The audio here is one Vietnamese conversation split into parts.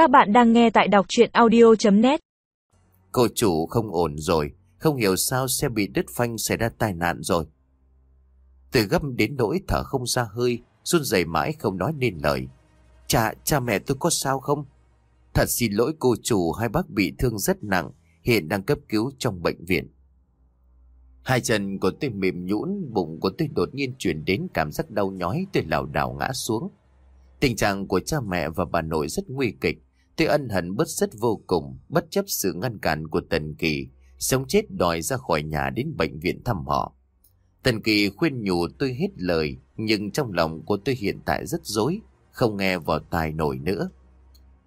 Các bạn đang nghe tại đọc chuyện audio.net Cô chủ không ổn rồi, không hiểu sao xe bị đứt phanh xảy ra tai nạn rồi. Từ gấp đến nỗi thở không ra hơi, run rẩy mãi không nói nên lời. Cha, cha mẹ tôi có sao không? Thật xin lỗi cô chủ hai bác bị thương rất nặng, hiện đang cấp cứu trong bệnh viện. Hai chân của tôi mềm nhũn, bụng của tôi đột nhiên chuyển đến cảm giác đau nhói, tôi lảo đảo ngã xuống. Tình trạng của cha mẹ và bà nội rất nguy kịch, tôi ân hận bất rất vô cùng, bất chấp sự ngăn cản của Tần Kỳ, sống chết đòi ra khỏi nhà đến bệnh viện thăm họ. Tần Kỳ khuyên nhủ tôi hết lời, nhưng trong lòng của tôi hiện tại rất dối, không nghe vào tai nổi nữa.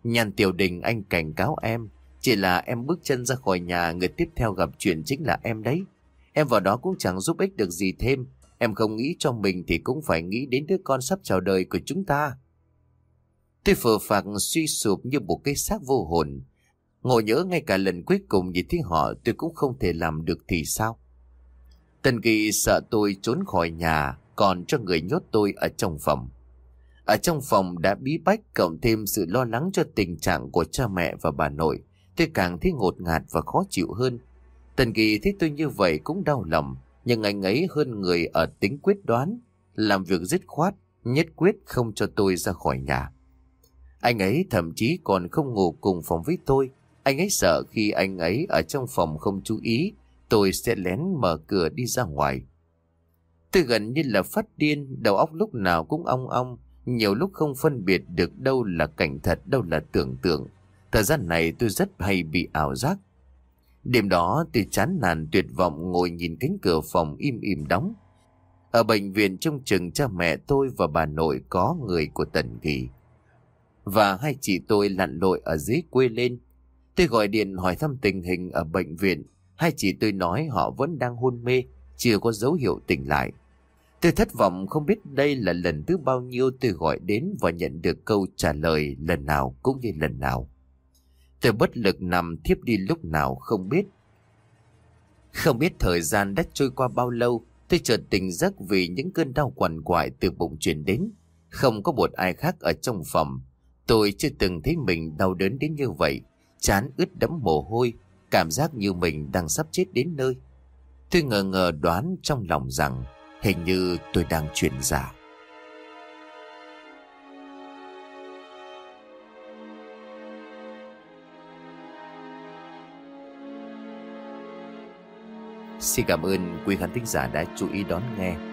Nhàn tiểu đình anh cảnh cáo em, chỉ là em bước chân ra khỏi nhà, người tiếp theo gặp chuyện chính là em đấy. Em vào đó cũng chẳng giúp ích được gì thêm, em không nghĩ cho mình thì cũng phải nghĩ đến đứa con sắp chào đời của chúng ta. Tôi phờ phạc suy sụp như một cái xác vô hồn. Ngồi nhớ ngay cả lần cuối cùng nhìn thấy họ tôi cũng không thể làm được thì sao? Tần Kỳ sợ tôi trốn khỏi nhà, còn cho người nhốt tôi ở trong phòng. Ở trong phòng đã bí bách cộng thêm sự lo lắng cho tình trạng của cha mẹ và bà nội. Tôi càng thấy ngột ngạt và khó chịu hơn. Tần Kỳ thấy tôi như vậy cũng đau lòng, nhưng anh ấy hơn người ở tính quyết đoán, làm việc dứt khoát, nhất quyết không cho tôi ra khỏi nhà. Anh ấy thậm chí còn không ngủ cùng phòng với tôi. Anh ấy sợ khi anh ấy ở trong phòng không chú ý, tôi sẽ lén mở cửa đi ra ngoài. Tôi gần như là phát điên, đầu óc lúc nào cũng ong ong, nhiều lúc không phân biệt được đâu là cảnh thật, đâu là tưởng tượng. Thời gian này tôi rất hay bị ảo giác. Đêm đó tôi chán nản tuyệt vọng ngồi nhìn cánh cửa phòng im im đóng. Ở bệnh viện trông chừng cha mẹ tôi và bà nội có người của Tần Kỳ và hai chị tôi lặn lội ở dưới quê lên. Tôi gọi điện hỏi thăm tình hình ở bệnh viện. Hai chị tôi nói họ vẫn đang hôn mê, chưa có dấu hiệu tỉnh lại. Tôi thất vọng không biết đây là lần thứ bao nhiêu tôi gọi đến và nhận được câu trả lời lần nào cũng như lần nào. Tôi bất lực nằm thiếp đi lúc nào không biết. Không biết thời gian đã trôi qua bao lâu, tôi chợt tỉnh giấc vì những cơn đau quằn quại từ bụng truyền đến. Không có một ai khác ở trong phòng, Tôi chưa từng thấy mình đau đớn đến như vậy, chán ướt đẫm mồ hôi, cảm giác như mình đang sắp chết đến nơi. Tôi ngờ ngờ đoán trong lòng rằng hình như tôi đang chuyển giả. Xin cảm ơn quý khán thính giả đã chú ý đón nghe.